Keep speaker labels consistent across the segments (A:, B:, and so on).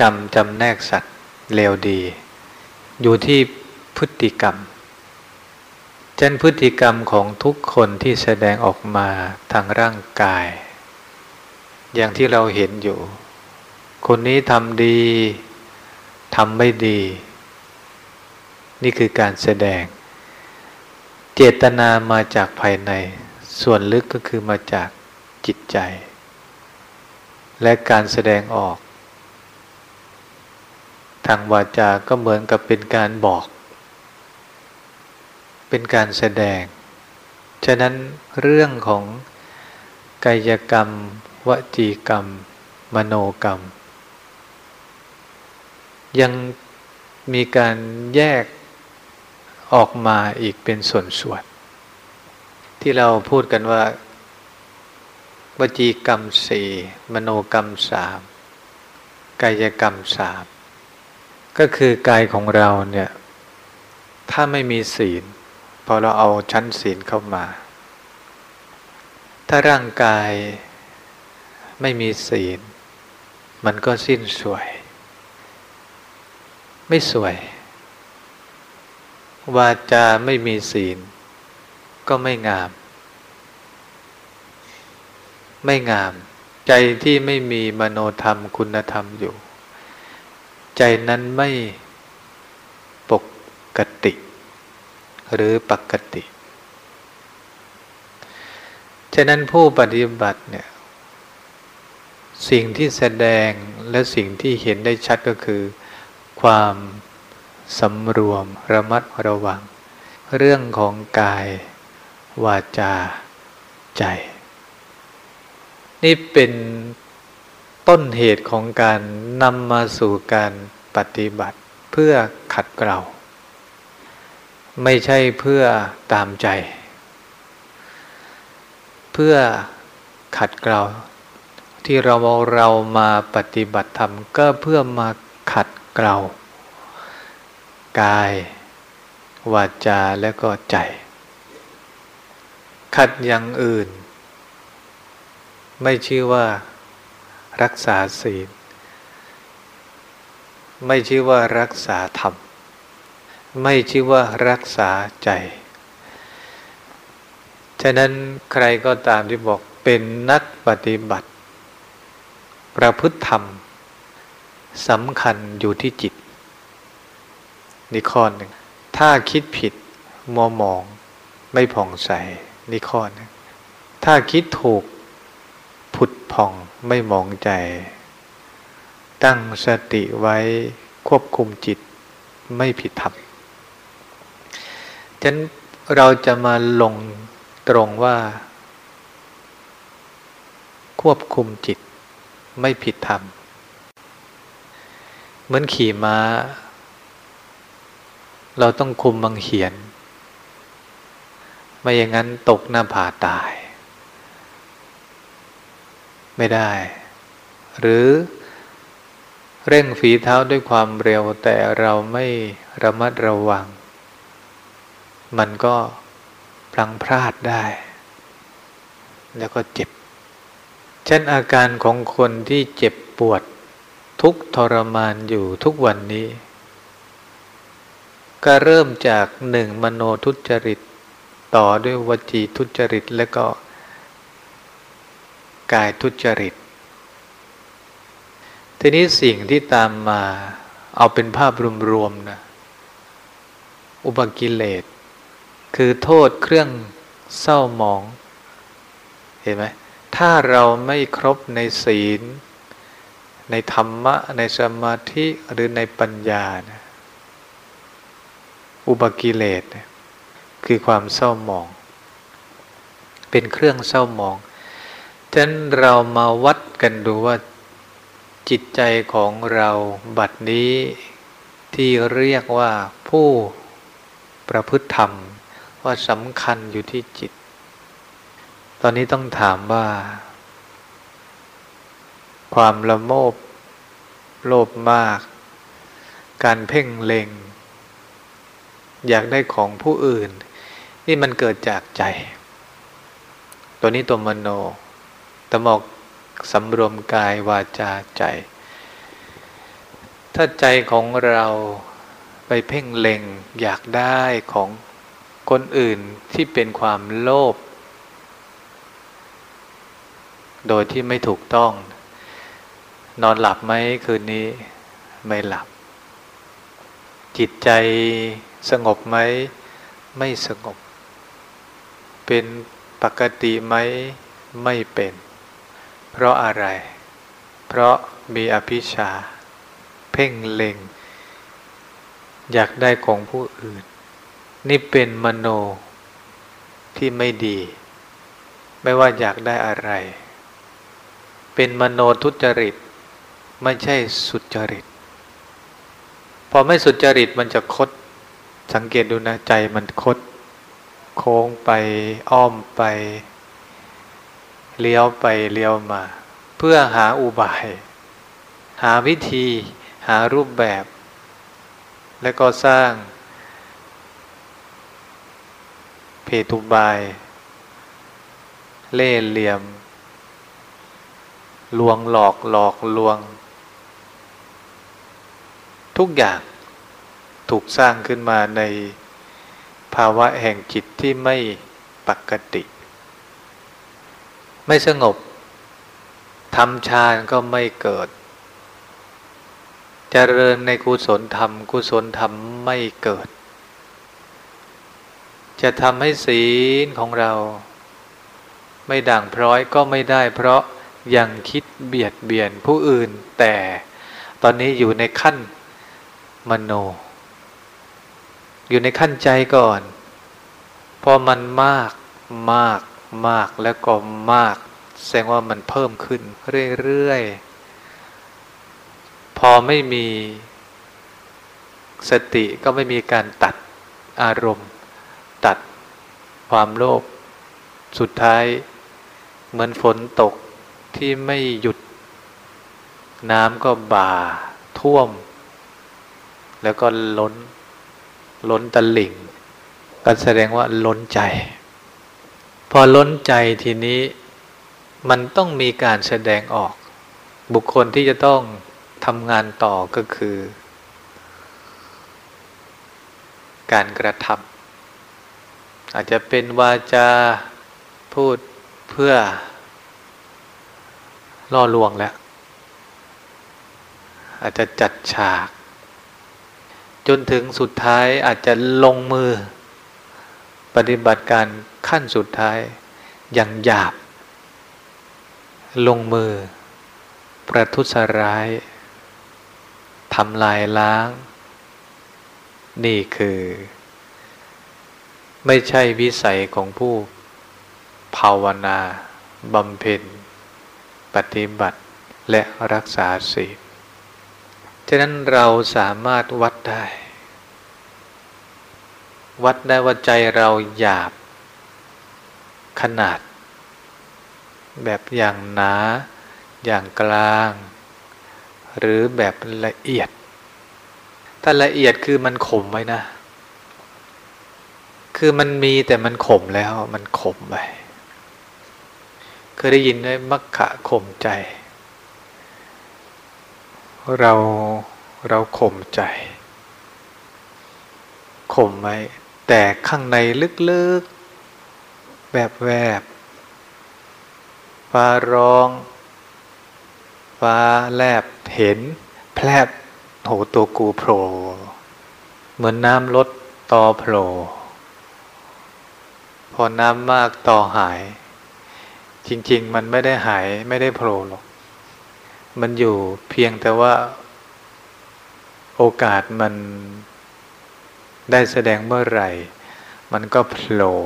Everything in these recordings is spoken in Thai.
A: กรรมจำแนกสัตว์เลวดี อยู่ที่พฤติกรรมเช่นพฤติกรรมของทุกคนที่แสดงออกมาทางร่างกาย อย่างที่เราเห็นอยู่ คนนี้ทำดีทำไม่ดี นี่คือการแสดง เจตนามาจากภายใน ส่วนลึกก็คือมาจากจิตใจ และการแสดงออก ทางวาจาก็เหมือนกับเป็นการบอก เป็นการแสดง ฉะนั้นเรื่องของกายกรรม วจีกรรม มโนกรรม ยังมีการแยกออกมาอีกเป็นส่วนๆที่เราพูดกันว่าวจีกรรมสี่มโนกรรมสามกายกรรมสาม ก็คือกายของเราเนี่ยถ้าไม่มีศีล พอเราเอาชั้นศีลเข้ามา ถ้าร่างกายไม่มีศีล มันก็สิ้นสวย ไม่สวย วาจาไม่มีศีล ก็ไม่งาม ไม่งาม ใจที่ไม่มีมโนธรรมคุณธรรมอยู่ ใจนั้นไม่ปกติ หรือปกติ ฉะนั้นผู้ปฏิบัติเนี่ยสิ่งที่แสดงและสิ่งที่เห็นได้ชัดก็คือ ความสำรวมระมัดระวัง เรื่องของกาย วาจา ใจ นี่เป็น ต้นเหตุของการนำมาสู่การปฏิบัติเพื่อขัดเกลาไม่ใช่เพื่อตามใจ เพื่อขัดเกลาที่เราเรามาปฏิบัติธรรมก็เพื่อมาขัดเกลากาย วาจาและก็ใจ ขัดอย่างอื่น ไม่ชื่อว่า รักษาศีล ไม่ชื่อว่ารักษาธรรม ไม่ชื่อว่ารักษาใจ ฉะนั้นใครก็ตามที่บอกเป็นนักปฏิบัติ ประพฤติธรรมสำคัญอยู่ที่จิต นี่ข้อหนึ่ง ถ้าคิดผิดมัวหมองไม่ผ่องใส นี่ข้อหนึ่ง ถ้าคิดถูกผุดผ่อง ไม่มองใจ ตั้งสติไว้ควบคุมจิตไม่ผิดธรรมฉะนั้นเราจะมาลงตรงว่า ควบคุมจิตไม่ผิดธรรม เหมือนขี่ม้า เราต้องคุมบังเหียน ไม่อย่างนั้นตกหน้าผาตาย ไม่ได้ หรือเร่งฝีเท้าด้วยความเร็วแต่เราไม่ระมัดระวัง มันก็พลังพลาดได้ แล้วก็เจ็บเช่นอาการของคนที่เจ็บปวดทุกทรมานอยู่ทุกวันนี้ ก็เริ่มจากหนึ่งมโนทุจริต ต่อด้วยวจีทุจริตและก็ กายทุจริต ทีนี้สิ่งที่ตามมาเอาเป็นภาพรวมๆนะอุปกิเลส คือโทษเครื่องเศร้าหมอง เห็นไหมถ้าเราไม่ครบในศีล ในธรรมะ ในสมาธิหรือในปัญญานะอุบกิเลสคือความเศร้าหมอง เป็นเครื่องเศร้าหมอง ฉะนั้นเรามาวัดกันดูว่าจิตใจของเราบัดนี้ที่เรียกว่าผู้ประพฤติธรรมว่าสำคัญอยู่ที่จิต ตอนนี้ต้องถามว่า ความละโมบโลภมาก การเพ่งเล็ง อยากได้ของผู้อื่น นี่มันเกิดจากใจ ตัวนี้ตัวมโน ตมอกสำรวมกายวาจาใจ ถ้าใจของเราไปเพ่งเล็งอยากได้ของคนอื่นที่เป็นความโลภโดยที่ไม่ถูกต้อง นอนหลับไหมคืนนี้ไม่หลับ จิตใจสงบไหม ไม่สงบ เป็นปกติไหมไม่เป็น เพราะอะไร เพราะมีอภิชา เพ่งเล็ง อยากได้ของผู้อื่น นี่เป็นมโนที่ไม่ดี ไม่ว่าอยากได้อะไร เป็นมโนทุจริต ไม่ใช่สุจริต พอไม่สุจริตมันจะคด สังเกตดูนะใจมันคด โค้งไปอ้อมไป เลี้ยวไปเลี้ยวมา เพื่อหาอุบาย หาวิธี หารูปแบบ และก็สร้าง เพทุบาย เล่เหลี่ยม ลวงหลอกหลอกลวง ทุกอย่างถูกสร้างขึ้นมาในภาวะแห่งจิตที่ไม่ปกติ ไม่สงบทำฌานก็ไม่เกิดเจริญในกุศลธรรม กุศลธรรมไม่เกิด จะทำให้ศีลของเรา ไม่ด่างพร้อยก็ไม่ได้ เพราะยังคิดเบียดเบียนผู้อื่น แต่ตอนนี้อยู่ในขั้นมโน อยู่ในขั้นใจก่อน พอมันมากมาก มากแล้วก็มาก แสดงว่ามันเพิ่มขึ้นเรื่อยๆ พอไม่มีสติก็ไม่มีการตัดอารมณ์ ตัดความโลภสุดท้าย เหมือนฝนตกที่ไม่หยุด น้ำก็บ่า ท่วม แล้วก็ล้น ล้นตะลิ่งก็แสดงว่าล้นใจ พอล้นใจทีนี้มันต้องมีการแสดงออก บุคคลที่จะต้องทำงานต่อก็คือ การกระทำอาจจะเป็นวาจาพูดเพื่อล่อลวงแล้ว อาจจะจัดฉาก จนถึงสุดท้ายอาจจะลงมือ ปฏิบัติการขั้นสุดท้ายอย่างหยาบ ลงมือ ประทุษร้ายทำลายล้าง นี่คือ ไม่ใช่วิสัยของผู้ภาวนาบำเพ็ญ ปฏิบัติและรักษาศีลฉะนั้นเราสามารถวัดได้ วัดได้ว่าใจเราหยาบ ขนาด แบบอย่างหนา อย่างกลาง หรือแบบละเอียด ถ้าละเอียดคือมันขมไว้นะ คือมันมีแต่มันขมแล้วมันขมไปเคยได้ยินไหมมักขะข่มใจ เราเราข่มใจข่มไว้ แต่ข้างในลึกๆแบบแวบฟ้าร้อง ฟ้าแลบเห็น แพลบโหตัวกูโผล่เหมือนน้ำลดต่อโผล่พอน้ำมากต่อหาย จริง ๆ มันไม่ได้หายไม่ได้โผล่หรอก มันอยู่เพียงแต่ว่าโอกาสมัน ได้แสดงเมื่อไหร่ มันก็โผล่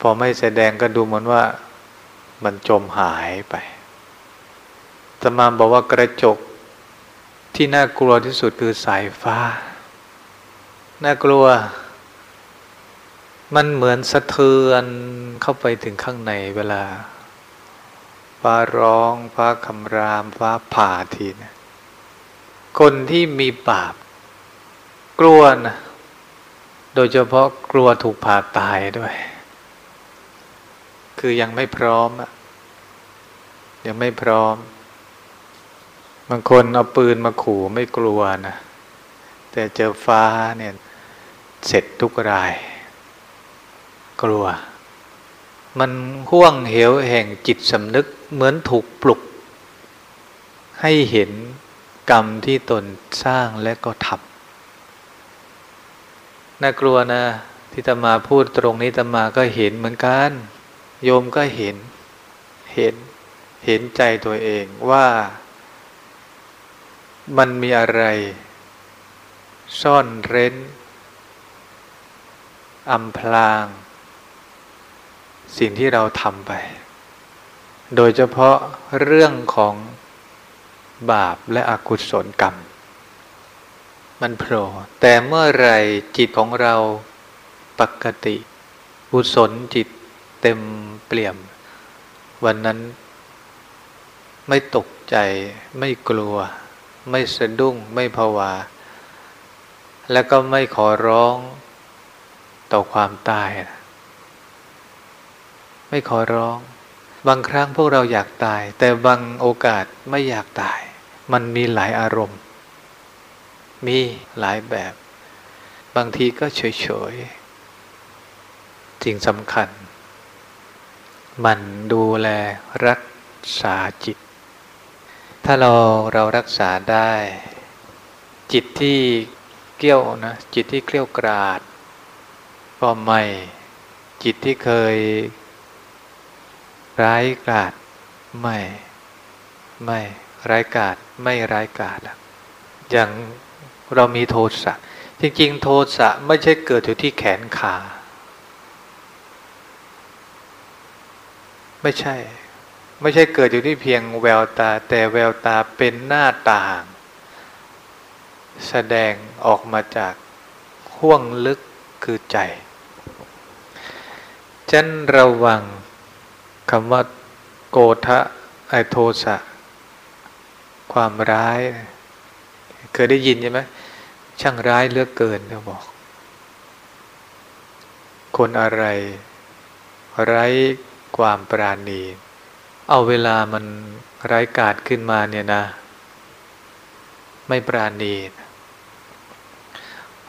A: พอไม่แสดงก็ดูเหมือนว่ามันจมหายไปตมาบอกว่ากระจกที่น่ากลัวที่สุดคือสายฟ้า น่ากลัว มันเหมือนสะเทือนเข้าไปถึงข้างในเวลา ฟ้าร้องฟ้าคำราม ฟ้าผ่าทีนะคนที่มีบาปกลัวนะ โดยเฉพาะกลัวถูกผ่าตายด้วย คือยังไม่พร้อมอะยังไม่พร้อม บางคนเอาปืนมาขู่ไม่กลัวนะ แต่เจอฟ้าเนี่ยเสร็จทุกราย กลัว มันห่วงเหวแห่งจิตสำนึกเหมือนถูกปลุก ให้เห็นกรรมที่ตนสร้างและก็ทำ น่ากลัวนะ ที่ตมาพูดตรงนี้ตมาก็เห็นเหมือนกัน โยมก็เห็น เห็น เห็นใจตัวเองว่า มันมีอะไร ซ่อนเร้นอำพลาง สิ่งที่เราทำไป โดยเฉพาะเรื่องของบาปและอกุศลกรรม มันโผล่แต่เมื่อไรจิตของเราปกติกุศลจิตเต็มเปลี่ยม วันนั้น ไม่ตกใจ ไม่กลัว ไม่สะดุ้งไม่ภาวา และก็ไม่ขอร้องต่อความตาย ไม่ขอร้อง บางครั้งพวกเราอยากตาย แต่บางโอกาสไม่อยากตาย มันมีหลายอารมณ์ มีหลายแบบ บางทีก็เฉยๆสิ่งสำคัญ มันดูแลรักษาจิต ถ้าเราเรารักษาได้ จิตที่เกี้ยวนะจิตที่เกลี้ยวกราด ก็ไม่จิตที่เคยร้ายกาดไม่ ไม่ร้ายกาดไม่ร้ายกาดอย่าง เรามีโทสะจริง ๆ โทสะไม่ใช่เกิดอยู่ที่แขนขา ไม่ใช่ ไม่ใช่เกิดอยู่ที่เพียงแววตา แต่แววตาเป็นหน้าต่าง แสดงออกมาจากห่วงลึกคือใจฉันระวังคำว่าโกทะไอโทสะความร้าย เคยได้ยินใช่ไหมช่างร้ายเลือกเกินเขาบอก คนอะไร ไร้ความปราณี เอาเวลามันไร้กาดขึ้นมาเนี่ยนะ ไม่ปราณี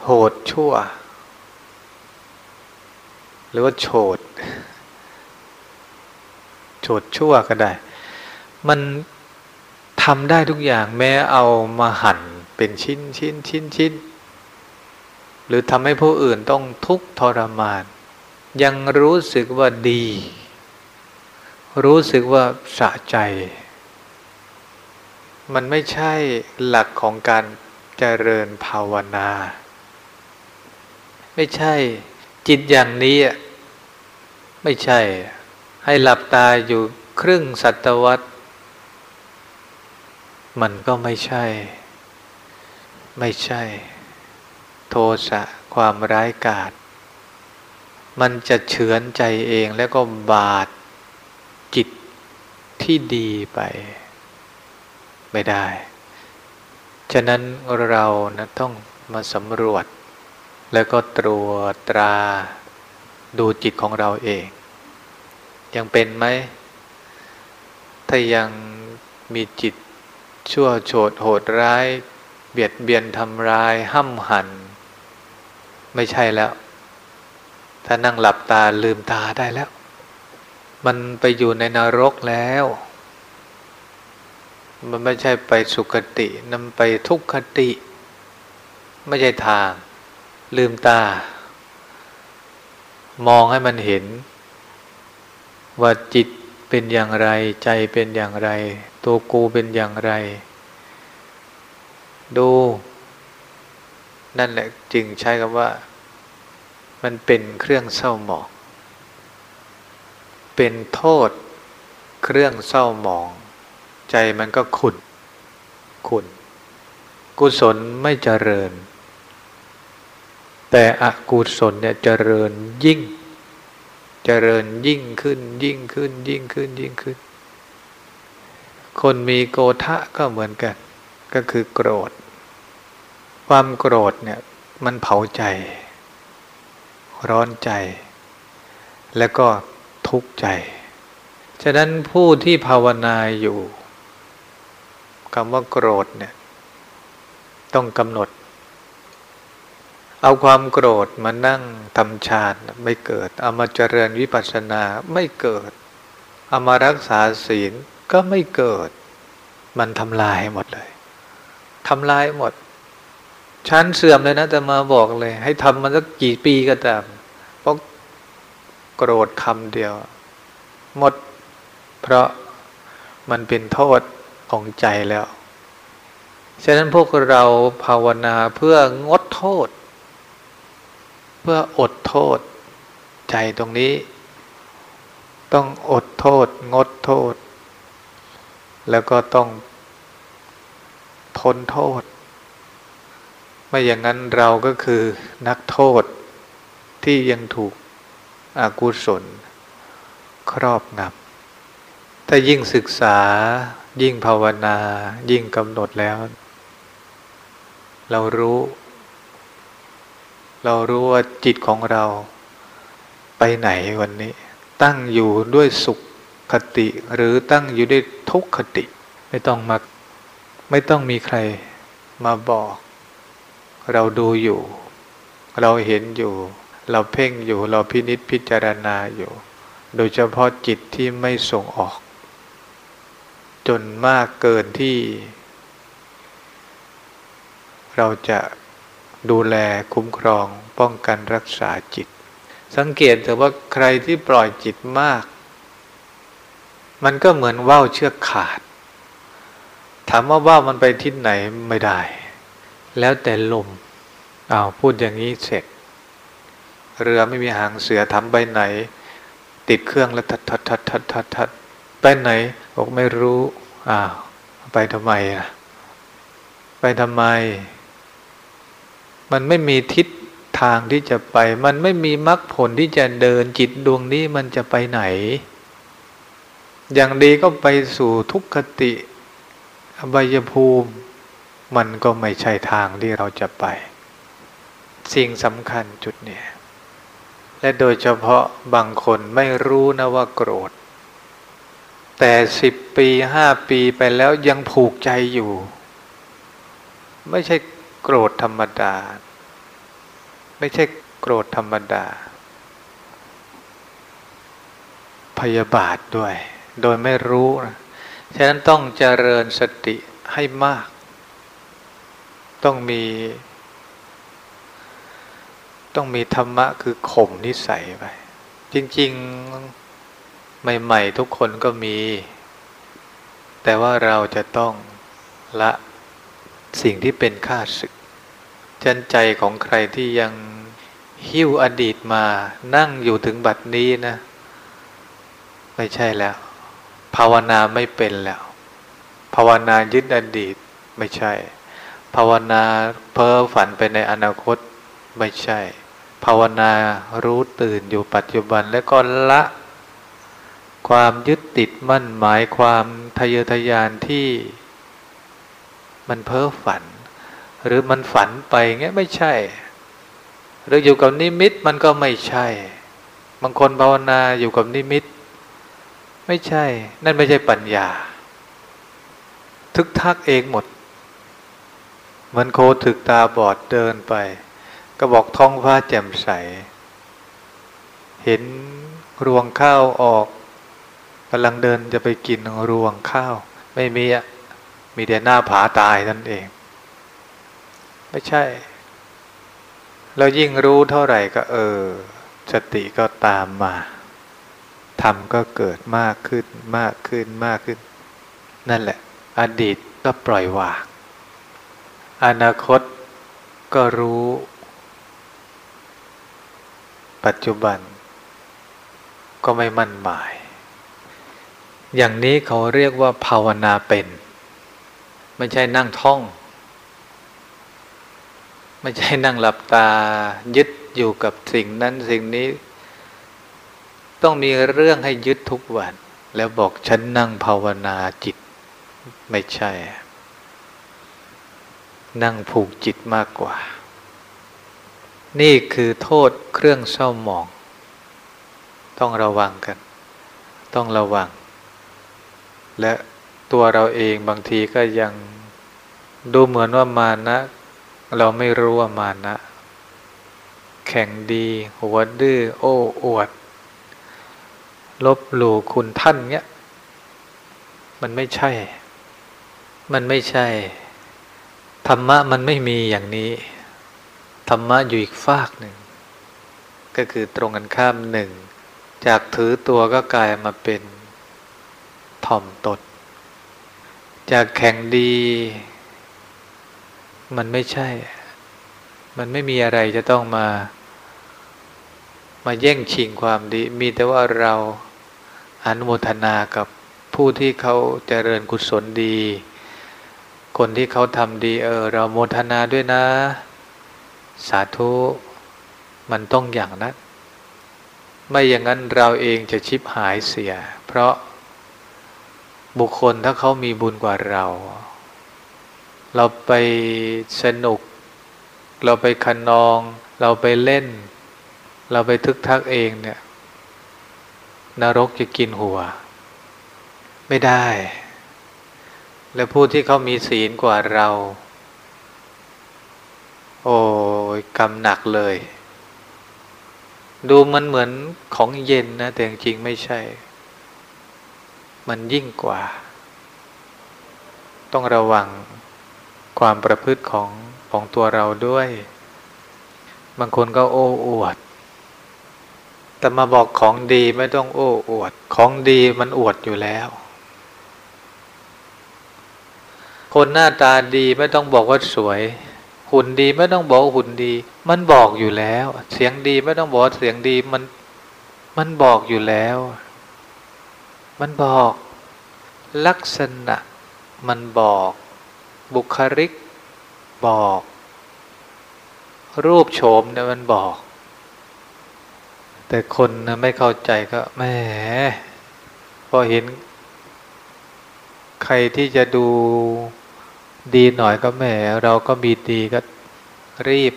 A: โหดชั่ว หรือว่าโฉดโฉดชั่วก็ได้ มันทำได้ทุกอย่างแม้เอามาหั่น เป็นชิ้นชิ้นชิ้นชิ้นหรือทำให้ผู้อื่นต้องทุกข์ทรมาน ยังรู้สึกว่าดี รู้สึกว่าสะใจ มันไม่ใช่หลักของการเจริญภาวนา ไม่ใช่จิตอย่างนี้ ไม่ใช่ ให้หลับตาอยู่ครึ่งศตวรรษ มันก็ไม่ใช่ ไม่ใช่ โทสะความร้ายกาจมันจะเฉือนใจเองแล้วก็บาดจิตที่ดีไปไม่ได้ ฉะนั้นเรานะต้องมาสำรวจ แล้วก็ตรวจตราดูจิตของเราเอง ยังเป็นไหม ถ้ายังมีจิตชั่วโฉดโหดร้าย เบียดเบียนทำร้ายห้ำหัน ไม่ใช่แล้ว ถ้านั่งหลับตาลืมตาได้แล้ว มันไปอยู่ในนรกแล้ว มันไม่ใช่ไปสุคตินำไปทุกขติ ไม่ใช่ทาง ลืมตา มองให้มันเห็น ว่าจิตเป็นอย่างไร ใจเป็นอย่างไร ตัวกูเป็นอย่างไร ดู นั่นแหละจึงใช้คำว่า มันเป็นเครื่องเศร้าหมอง เป็นโทษ เครื่องเศร้าหมอง ใจมันก็ขุนขุนกุศลไม่เจริญ แต่อกุศลเนี่ยเจริญยิ่ง เจริญยิ่งขึ้น ยิ่งขึ้น ยิ่งขึ้น ยิ่งขึ้น คนมีโกทะก็เหมือนกัน ก็คือโกรธ ความโกรธเนี่ยมันเผาใจ ร้อนใจ แล้วก็ทุกข์ใจ ฉะนั้นผู้ที่ภาวนาอยู่คำว่าโกรธเนี่ยต้องกำหนด เอาความโกรธมานั่งทำฌานไม่เกิด เอามาเจริญวิปัสสนาไม่เกิด เอามารักษาศีลก็ไม่เกิด มันทำลายหมดเลยทำลายหมด ชั้นเสื่อมเลยนะจะมาบอกเลย ให้ทำมันสักกี่ปีก็ตามเพราะโกรธคำเดียว หมด เพราะมันเป็นโทษของใจแล้ว ฉะนั้นพวกเราภาวนาเพื่องดโทษ เพื่ออดโทษ ใจตรงนี้ ต้องอดโทษ งดโทษ แล้วก็ต้องทนโทษ ไม่อย่างนั้นเราก็คือนักโทษที่ยังถูกอกุศล ครอบงำถ้ายิ่งศึกษายิ่งภาวนา ยิ่งกำหนดแล้ว เรารู้ เรารู้ว่าจิตของเราไปไหนวันนี้ ตั้งอยู่ด้วยสุขคติ หรือตั้งอยู่ด้วยทุกขติ ไม่ต้องมาไม่ต้องมีใครมาบอก เราดูอยู่ เราเห็นอยู่ เราเพ่งอยู่ เราพินิษพิจารณาอยู่ โดยเฉพาะจิตที่ไม่ส่งออก จนมากเกินที่ เราจะดูแลคุ้มครองป้องกันรักษาจิต สังเกตแต่ว่าใครที่ปล่อยจิตมาก มันก็เหมือนว่าวเชือกขาด ถามว่าว่ามันไปทิศไหนไม่ได้ แล้วแต่ลมอ้าวพูดอย่างนี้เสร็จ เรือไม่มีหางเสือทำไปไหน ติดเครื่องแล้วทัดทัดทัดทัดทัดทัดไปไหนบอกไม่รู้อ้าวไปทำไมอะไปทำไม มันไม่มีทิศทางที่จะไป มันไม่มีมรรคผลที่จะเดินจิตดวงนี้มันจะไปไหน อย่างดีก็ไปสู่ทุกขติอบายภูมิ มันก็ไม่ใช่ทางที่เราจะไป สิ่งสำคัญจุดเนี่ย และโดยเฉพาะบางคนไม่รู้นะว่าโกรธ แต่สิบปีห้าปีไปแล้วยังผูกใจอยู่ ไม่ใช่โกรธธรรมดา ไม่ใช่โกรธธรรมดา พยาบาทด้วย โดยไม่รู้นะฉะนั้นต้องเจริญสติให้มาก ต้องมี ต้องมีธรรมะคือข่มนิสัยไป จริง ๆ ใหม่ ๆ ทุกคนก็มี แต่ว่าเราจะต้องละสิ่งที่เป็นข้าศึกจันใจของใครที่ยังหิ้วอดีตมานั่งอยู่ถึงบัดนี้นะ ไม่ใช่แล้ว ภาวนาไม่เป็นแล้ว ภาวนายึดอดีตไม่ใช่ ภาวนาเพ้อฝันไปในอนาคตไม่ใช่ ภาวนารู้ตื่นอยู่ปัจจุบันและก็ละ ความยึดติดมั่นหมายความทะเยอทะยานที่ มันเพ้อฝัน หรือมันฝันไปเงี้ยไม่ใช่ หรืออยู่กับนิมิตมันก็ไม่ใช่ บางคนภาวนาอยู่กับนิมิต ไม่ใช่ นั่นไม่ใช่ปัญญา ทึกทักเองหมด เหมือนโคถึกตาบอดเดินไป ก็บอกท้องฟ้าแจ่มใส เห็นรวงข้าวออกกำลังเดินจะไปกินรวงข้าว ไม่มีอะมีแต่หน้าผาตายนั่นเอง ไม่ใช่ เรายิ่งรู้เท่าไหร่ก็เออสติก็ตามมาธรรมก็เกิดมากขึ้นมากขึ้นมากขึ้น นั่นแหละ อดีตก็ปล่อยวาง อนาคตก็รู้ ปัจจุบัน ก็ไม่มั่นหมาย อย่างนี้เขาเรียกว่าภาวนาเป็น ไม่ใช่นั่งท่อง ไม่ใช่นั่งหลับตายึดอยู่กับสิ่งนั้นสิ่งนี้ ต้องมีเรื่องให้ยึดทุกวัน แล้วบอกฉันนั่งภาวนาจิต ไม่ใช่ นั่งผูกจิตมากกว่า นี่คือโทษเครื่องเศร้าหมอง ต้องระวังกัน ต้องระวัง และตัวเราเองบางทีก็ยังดูเหมือนว่ามานะ เราไม่รู้ว่ามานะ แข่งดีหัวดื้อโอ้อวด ลบหลู่คุณท่านเนี้ยมันไม่ใช่ มันไม่ใช่ ธรรมะมันไม่มีอย่างนี้ ธรรมะอยู่อีกฝากหนึ่ง ก็คือตรงกันข้ามหนึ่ง จากถือตัวก็กลายมาเป็นถ่อมตดจากแข่งดี มันไม่ใช่ มันไม่มีอะไรจะต้องมา มาแย่งชิงความดี มีแต่ว่าเราอนุโมทนากับผู้ที่เขาเจริญกุศลดี คนที่เขาทำดีเออเราโมทนาด้วยนะ สาธุ มันต้องอย่างนั้น ไม่อย่างนั้นเราเองจะชิบหายเสีย เพราะบุคคลถ้าเขามีบุญกว่าเรา เราไปสนุก เราไปคันนอง เราไปเล่น เราไปทึกทักเองเนี่ย นรกจะกินหัว ไม่ได้ และผู้ที่เขามีศีลกว่าเรา โอ้ยกรรมหนักเลย ดูมันเหมือนของเย็นนะ แต่จริงไม่ใช่ มันยิ่งกว่า ต้องระวังความประพฤติของของตัวเราด้วย บางคนก็โอ้อวด แต่มาบอกของดีไม่ต้องโอ้อวด ของดีมันอวดอยู่แล้ว คนหน้าตาดีไม่ต้องบอกว่าสวย หุ่นดีไม่ต้องบอกหุ่นดี มันบอกอยู่แล้ว เสียงดีไม่ต้องบอกเสียงดีมันมันบอกอยู่แล้ว มันบอก ลักษณะ มันบอก บุคลิก บอก รูปโฉมเนี่ยมันบอก แต่คนนะไม่เข้าใจก็แหมพอเห็น ใครที่จะดู ดีหน่อยก็แหมเราก็มีดีก็รีบ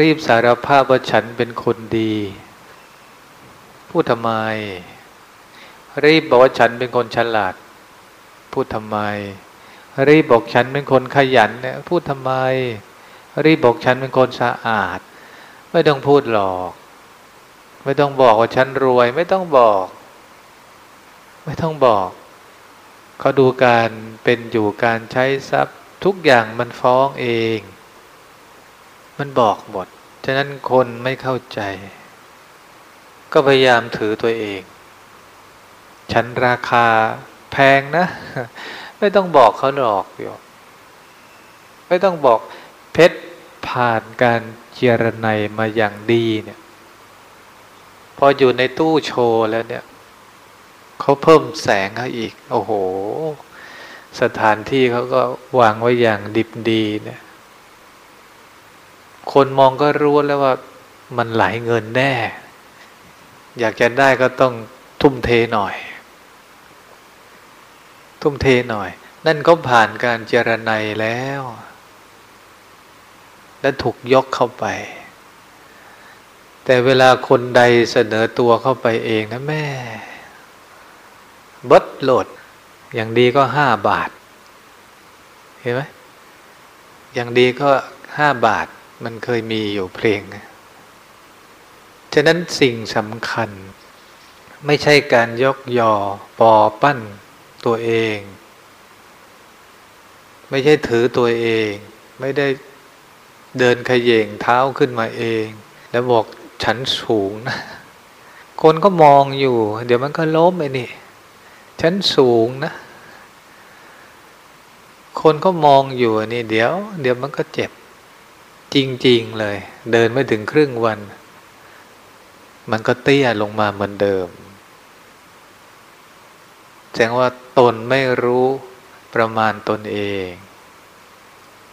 A: รีบสารภาพว่าฉันเป็นคนดีพูดทำไม รีบบอกว่าฉันเป็นคนฉลาด พูดทำไม รีบบอกฉันเป็นคนขยันเนี่ยพูดทำไม รีบบอกฉันเป็นคนสะอาด ไม่ต้องพูดหรอก ไม่ต้องบอกว่าฉันรวย ไม่ต้องบอก ไม่ต้องบอก เขาดูการเป็นอยู่การใช้ทรัพย์ ทุกอย่างมันฟ้องเอง มันบอกหมด ฉะนั้นคนไม่เข้าใจ ก็พยายามถือตัวเอง ฉันราคาแพงนะ ไม่ต้องบอกเขาหรอกโยไม่ต้องบอกเพชรผ่านการเจรไนมาอย่างดีเนี่ย พออยู่ในตู้โชว์แล้วเนี่ย เขาเพิ่มแสงเขาอีก โอ้โห สถานที่เขาก็วางไว้อย่างดิบดีเนี่ย คนมองก็รู้แล้วว่ามันไหลเงินแน่ อยากจะได้ก็ต้องทุ่มเทหน่อย ทุ่มเทหน่อย นั่นก็ผ่านการเจรไนแล้ว และถูกยกเข้าไปแต่เวลาคนใดเสนอตัวเข้าไปเองนะแม่ บดโหลด อย่างดีก็ห้าบาท เห็นไหมอย่างดีก็ห้าบาทมันเคยมีอยู่เพลงฉะนั้นสิ่งสำคัญ ไม่ใช่การยกยอปอปั้นตัวเอง ไม่ใช่ถือตัวเอง ไม่ได้เดินขยเยงเท้าขึ้นมาเอง แล้วบอกฉันสูงนะ คนก็มองอยู่ เดี๋ยวมันก็ล้มไปนี่ ฉันสูงนะ คนก็มองอยู่นี่เดี๋ยว เดี๋ยวมันก็เจ็บ จริง ๆ เลย เดินไม่ถึงครึ่งวัน มันก็เตี้ยลงมาเหมือนเดิมแสดงว่าตนไม่รู้ประมาณตนเอง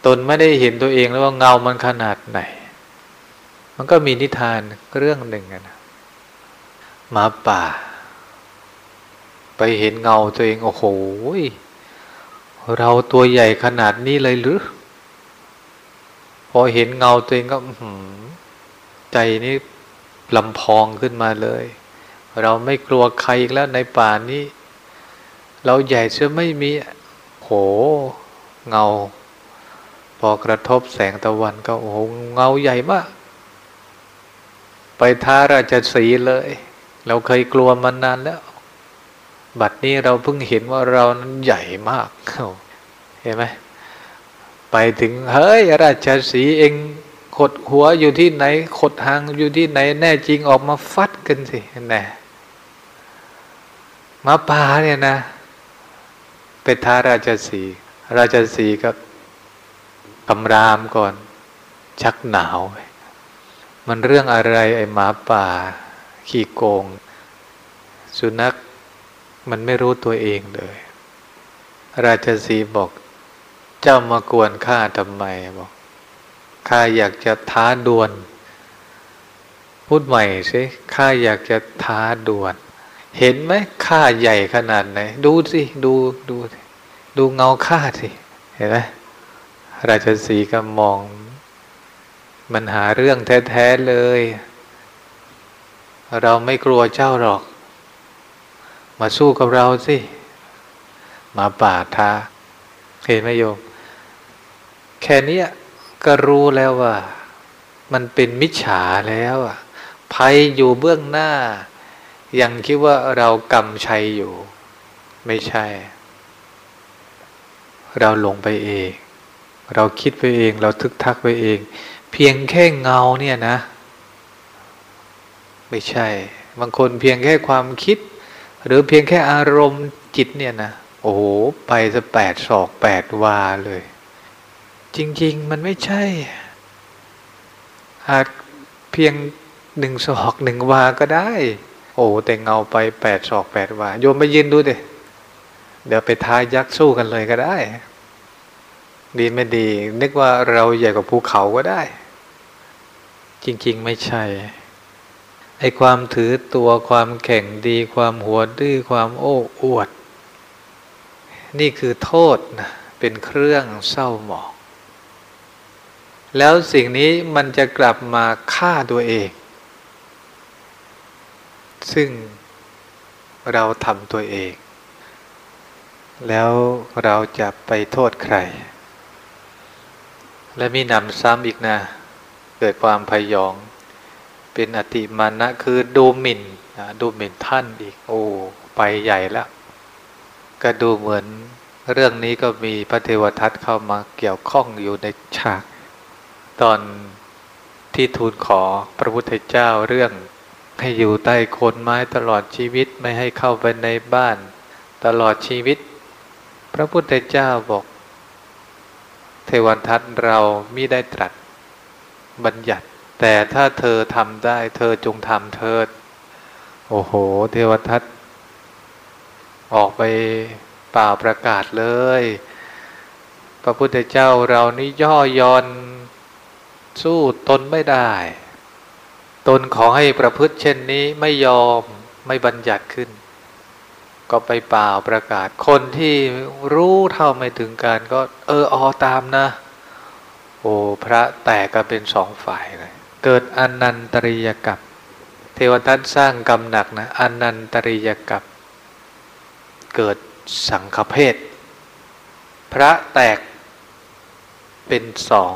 A: ตนไม่ได้เห็นตัวเองแล้วว่าเงามันขนาดไหน มันก็มีนิทานเรื่องหนึ่งนะหมาป่า ไปเห็นเงาตัวเอง โอ้โห เราตัวใหญ่ขนาดนี้เลยหรือ พอเห็นเงาตัวเองก็ใจนี้ลำพองขึ้นมาเลย เราไม่กลัวใครอีกแล้วในป่านี้ เราใหญ่เชื่อไม่มี โห เงา พอกระทบแสงตะวันก็โอ้โหเงาใหญ่มาก ไปท้าราชสีเลย เราเคยกลัวมันนานแล้ว บัดนี้เราเพิ่งเห็นว่าเรานั้นใหญ่มาก เห็นไหมไปถึงเฮ้ยราชสีเองขดหัวอยู่ที่ไหน ขดหางอยู่ที่ไหน แน่จริงออกมาฟัดกันสิแน่มาป่าเนี่ยนะ เป็นท้าราชสีราชสีก็กำรามก่อน ชักหนาว มันเรื่องอะไรไอ้หมาป่า ขี้โกง สุนัข มันไม่รู้ตัวเองเลย ราชสีบอก เจ้ามากวนข้าทำไมบอกข้าอยากจะท้าดวลพูดใหม่สิข้าอยากจะท้าดวลเห็นไหมข้าใหญ่ขนาดไหน ดูสิดูดูดูเงาข้าสิ เห็นไหมราชสีก็มอง มันหาเรื่องแท้ ๆ เลย เราไม่กลัวเจ้าหรอก มาสู้กับเราสิมาป่าท้าเห็นไหมโยม แค่นี้ก็รู้แล้วว่า มันเป็นมิจฉาแล้วอะภัยอยู่เบื้องหน้า ยังคิดว่าเรากำชัยอยู่ ไม่ใช่ เราหลงไปเอง เราคิดไปเอง เราทึกทักไปเอง เพียงแค่เงาเนี่ยนะ ไม่ใช่ บางคนเพียงแค่ความคิด หรือเพียงแค่อารมณ์จิตเนี่ยนะโอ้โหไปจะแปดศอกแปดวาเลย จริง ๆ มันไม่ใช่อาจเพียงหนึ่งศอกหนึ่งวาก็ได้ โอ้แต่เงาไปแปดศอกแปดวาโยมไปยืนดูดิเดี๋ยวไปท้ายักษ์สู้กันเลยก็ได้ ดีไม่ดี นึกว่าเราใหญ่กว่าภูเขาก็ได้ จริง ๆ ไม่ใช่ ไอความถือตัวความแข่งดีความหัวดื้อความโอ้อวด นี่คือโทษนะเป็นเครื่องเศร้าหมอง แล้วสิ่งนี้มันจะกลับมาฆ่าตัวเอง ซึ่งเราทำตัวเอง แล้วเราจะไปโทษใคร และมีนำซ้ำอีกนะ เกิดความพยอง เป็นอติมานะคือดูหมิ่นดูหมิ่นท่านอีก โอ้ไปใหญ่แล้ว ก็ดูเหมือนเรื่องนี้ก็มีพระเทวทัตเข้ามาเกี่ยวข้องอยู่ในฉาก ตอนที่ทูลขอพระพุทธเจ้าเรื่องให้อยู่ใต้โคนไม้ตลอดชีวิตไม่ให้เข้าไปในบ้าน ตลอดชีวิต พระพุทธเจ้าบอก เทวทัตเรามิได้ตรัสบัญญัติ แต่ถ้าเธอทำได้ เธอจงทำเถิด โอ้โห เทวทัตออกไปเปล่าประกาศเลย พระพุทธเจ้าเรานี่ย่อยอนสู้ตนไม่ได้ ตนขอให้ประพฤติเช่นนี้ไม่ยอมไม่บัญญัติขึ้น ก็ไปเปล่าประกาศ คนที่รู้เท่าไม่ถึงการก็เออออตามนะ โอ้พระแตกกันเป็นสองฝ่ายเลย เกิดอนันตริยกับเทวทัตสร้างกรรมหนักนะอนันตริยกับเกิดสังฆเพศพระแตกเป็นสอง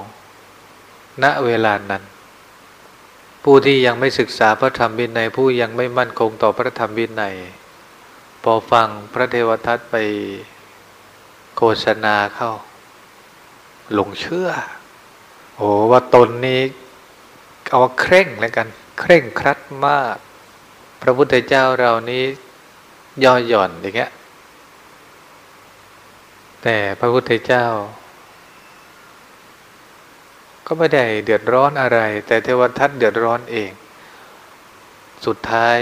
A: ณเวลานั้น ผู้ที่ยังไม่ศึกษาพระธรรมวินัยผู้ยังไม่มั่นคงต่อพระธรรมวินัย พอฟังพระเทวทัตไปโฆษณาเข้า หลงเชื่อ โอ้ว่าตนนี้ เอาเคร่งแล้วกัน เคร่งครัดมาก พระพุทธเจ้าเรานี้ย่อหย่อนอย่างเงี้ย แต่พระพุทธเจ้า ก็ไม่ได้เดือดร้อนอะไร แต่เทวทัตเดือดร้อนเอง สุดท้าย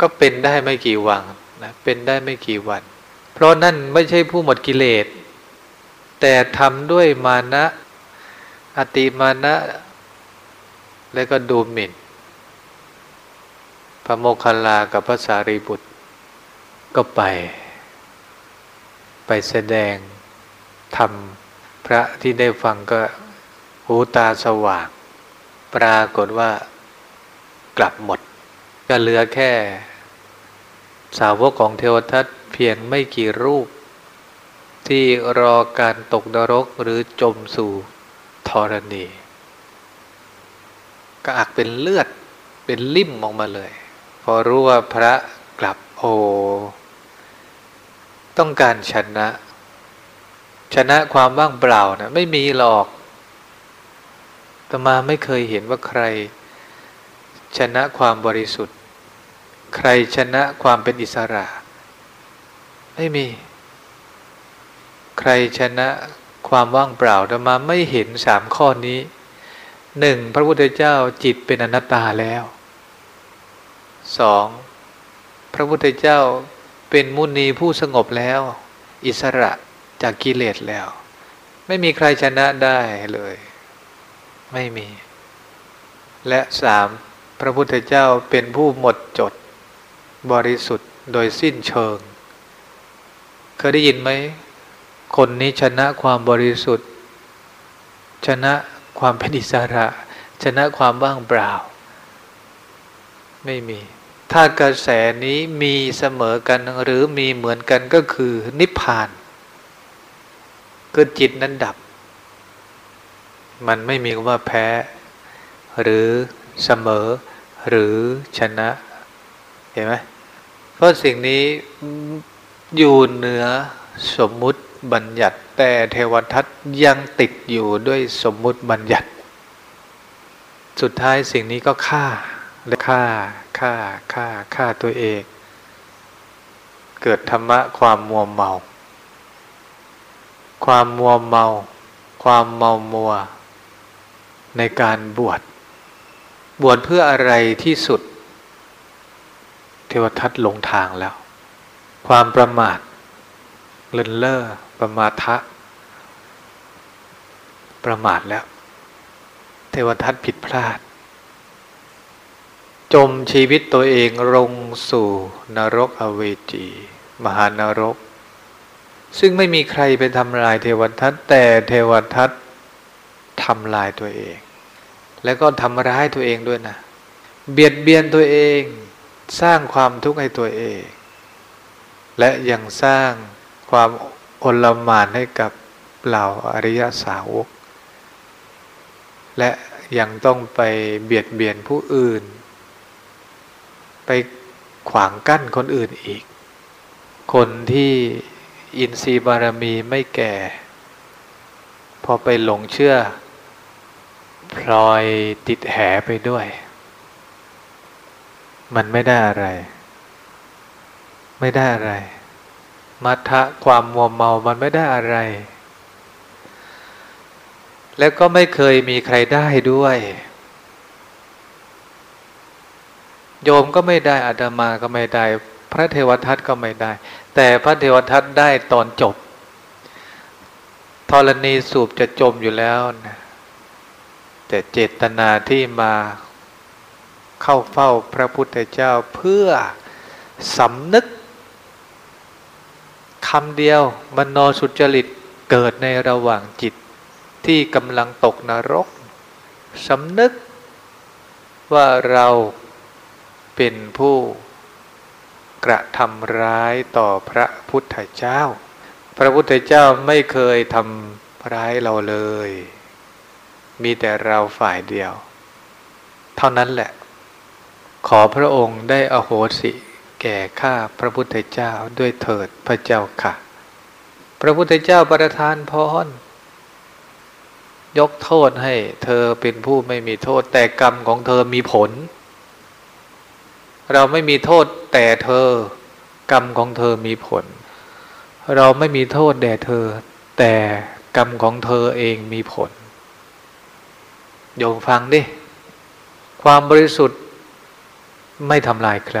A: ก็เป็นได้ไม่กี่วันนะเป็นได้ไม่กี่วัน เพราะนั่นไม่ใช่ผู้หมดกิเลส แต่ทำด้วยมานะ อติมานะ แล้วก็ดูหมิ่น พระโมคคัลลากับพระสารีบุตร ก็ไป ไปแสดงทำพระที่ได้ฟังก็หูตาสว่าง ปรากฏว่ากลับหมด ก็เหลือแค่สาวกของเทวทัตเพียงไม่กี่รูป ที่รอการตกนรกหรือจมสู่ธรณี กระอักเป็นเลือดเป็นลิ่มออกมาเลย พอรู้ว่าพระกลับโอ ต้องการชนะ ชนะความว่างเปล่านะไม่มีหรอกตมาไม่เคยเห็นว่าใคร ชนะความบริสุทธิ์ ใครชนะความเป็นอิสระ ไม่มี ใครชนะความว่างเปล่าตมาไม่เห็นสามข้อนี้ หนึ่งพระพุทธเจ้าจิตเป็นอนัตตาแล้วสองพระพุทธเจ้าเป็นมุนีผู้สงบแล้ว อิสระจากกิเลสแล้ว ไม่มีใครชนะได้เลย ไม่มี และสามพระพุทธเจ้าเป็นผู้หมดจด บริสุทธิ์โดยสิ้นเชิง เคยได้ยินไหม คนนี้ชนะความบริสุทธิ์ ชนะ ความเป็นอิสระ ชนะความว่างเปล่า ไม่มี ถ้ากระแสนี้มีเสมอกันหรือมีเหมือนกันก็คือนิพพานคือจิตนั้นดับ มันไม่มีคำว่าแพ้ หรือเสมอ หรือชนะเห็นไหมเพราะสิ่งนี้อยู่เหนือสมมุติ บัญญัติ แต่เทวทัตยังติดอยู่ด้วยสมมุติบัญญัติ สุดท้ายสิ่งนี้ก็ฆ่าและฆ่าฆ่าฆ่าฆ่าตัวเอง เกิดธรรมะความมัวเมา ความมัวเมา ความเมามัว ในการบวชบวชเพื่ออะไรที่สุด เทวทัตลงทางแล้ว ความประมาท เลินเล่อประมาทะ ประมาทแล้ว เทวทัตผิดพลาด จมชีวิตตัวเองลงสู่นรกอเวจี มหานรก ซึ่งไม่มีใครไปทำลายเทวทัตแต่เทวทัตทำลายตัวเอง แล้วก็ทำร้ายตัวเองด้วยนะ เบียดเบียนตัวเอง สร้างความทุกข์ให้ตัวเอง และยังสร้าง ความอลหมานให้กับเหล่าอริยสาวก และยังต้องไปเบียดเบียนผู้อื่น ไปขวางกั้นคนอื่นอีก คนที่อินทรีย์บารมีไม่แก่ พอไปหลงเชื่อ พลอยติดแหไปด้วย มันไม่ได้อะไร ไม่ได้อะไร มัทะความมัวเมามันไม่ได้อะไร แล้วก็ไม่เคยมีใครได้ด้วย โยมก็ไม่ได้อาตมาก็ไม่ได้ พระเทวทัตก็ไม่ได้ แต่พระเทวทัตได้ตอนจบธรณีสูบจะจมอยู่แล้วนะแต่เจตนาที่มาเข้าเฝ้าพระพุทธเจ้าเพื่อสำนึก คำเดียวมโนสุจริตเกิดในระหว่างจิตที่กำลังตกนรกสำนึกว่าเราเป็นผู้กระทำร้ายต่อพระพุทธเจ้า พระพุทธเจ้าไม่เคยทำร้ายเราเลย มีแต่เราฝ่ายเดียว เท่านั้นแหละ ขอพระองค์ได้อโหสิ แก่ข้าพระพุทธเจ้าด้วยเถิดพระเจ้าค่ะ พระพุทธเจ้าประทานพรยกโทษให้เธอเป็นผู้ไม่มีโทษ แต่กรรมของเธอมีผล เราไม่มีโทษแต่เธอกรรมของเธอมีผล เราไม่มีโทษแด่เธอ แต่กรรมของเธอเองมีผล โยงฟังดิ ความบริสุทธิ์ไม่ทำลายใคร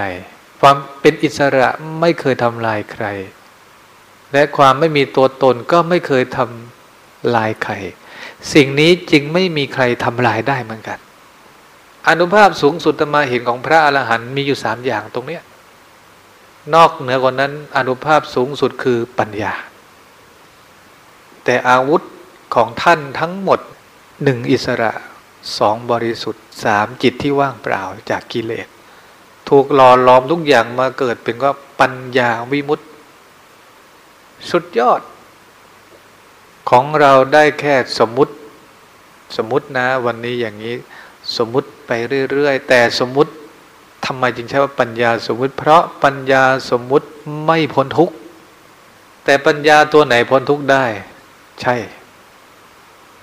A: ความเป็นอิสระไม่เคยทำลายใคร และความไม่มีตัวตนก็ไม่เคยทำลายใคร สิ่งนี้จึงไม่มีใครทำลายได้เหมือนกัน อนุภาพสูงสุดมาเห็นของพระอรหันต์มีอยู่สามอย่างตรงนี้นอกเหนือกว่านั้นอนุภาพสูงสุดคือปัญญา แต่อาวุธของท่านทั้งหมดหนึ่งอิสระสองบริสุทธิ์สามจิตที่ว่างเปล่าจากกิเลส ถูกหล่อล้อมทุกอย่างมาเกิดเป็นก็ปปัญญาวิมุตติ สุดยอด ของเราได้แค่สมมุติ สมมุตินะ วันนี้อย่างนี้สมมุติไปเรื่อยๆ แต่สมมุติทำไมจึงใช้ว่าปัญญาสมมุติ เพราะปัญญาสมมุติไม่พ้นทุกข์แต่ปัญญาตัวไหนพ้นทุกข์ได้ ใช่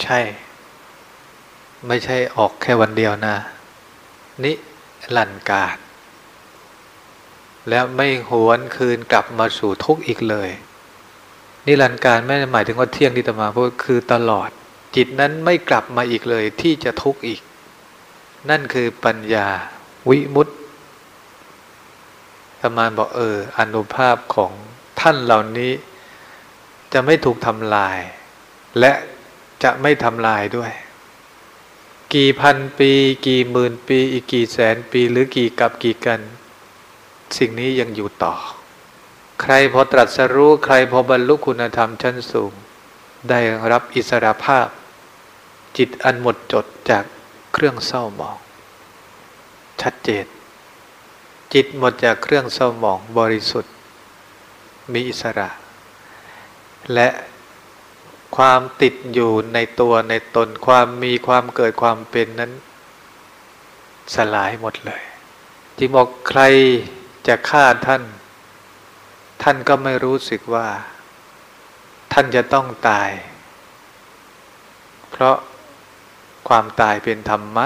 A: ใช่ ไม่ใช่ออกแค่วันเดียวนะ นิลันการ แล้วไม่หวนคืนกลับมาสู่ทุกข์อีกเลย นิรันดร์การไม่ได้หมายถึงว่าเที่ยงที่ตมาพูดคือตลอด จิตนั้นไม่กลับมาอีกเลยที่จะทุกข์อีก นั่นคือปัญญาวิมุตติประมาบอกเอออนุภาพของท่านเหล่านี้ จะไม่ถูกทำลาย และจะไม่ทำลายด้วย กี่พันปี กี่หมื่นปี อีกกี่แสนปี หรือกี่กับกี่กัน สิ่งนี้ยังอยู่ต่อ ใครพอตรัสรู้ใครพอบรรลุคุณธรรมชั้นสูง ได้รับอิสรภาพ จิตอันหมดจดจากเครื่องเศร้าหมอง ชัดเจน จิตหมดจากเครื่องเศร้าหมองบริสุทธิ์ มีอิสระ และความติดอยู่ในตัวในตนความมีความเกิดความเป็นนั้น สลายหมดเลย จึงบอกใคร จะฆ่าท่าน ท่านก็ไม่รู้สึกว่า ท่านจะต้องตาย เพราะความตายเป็นธรรมะ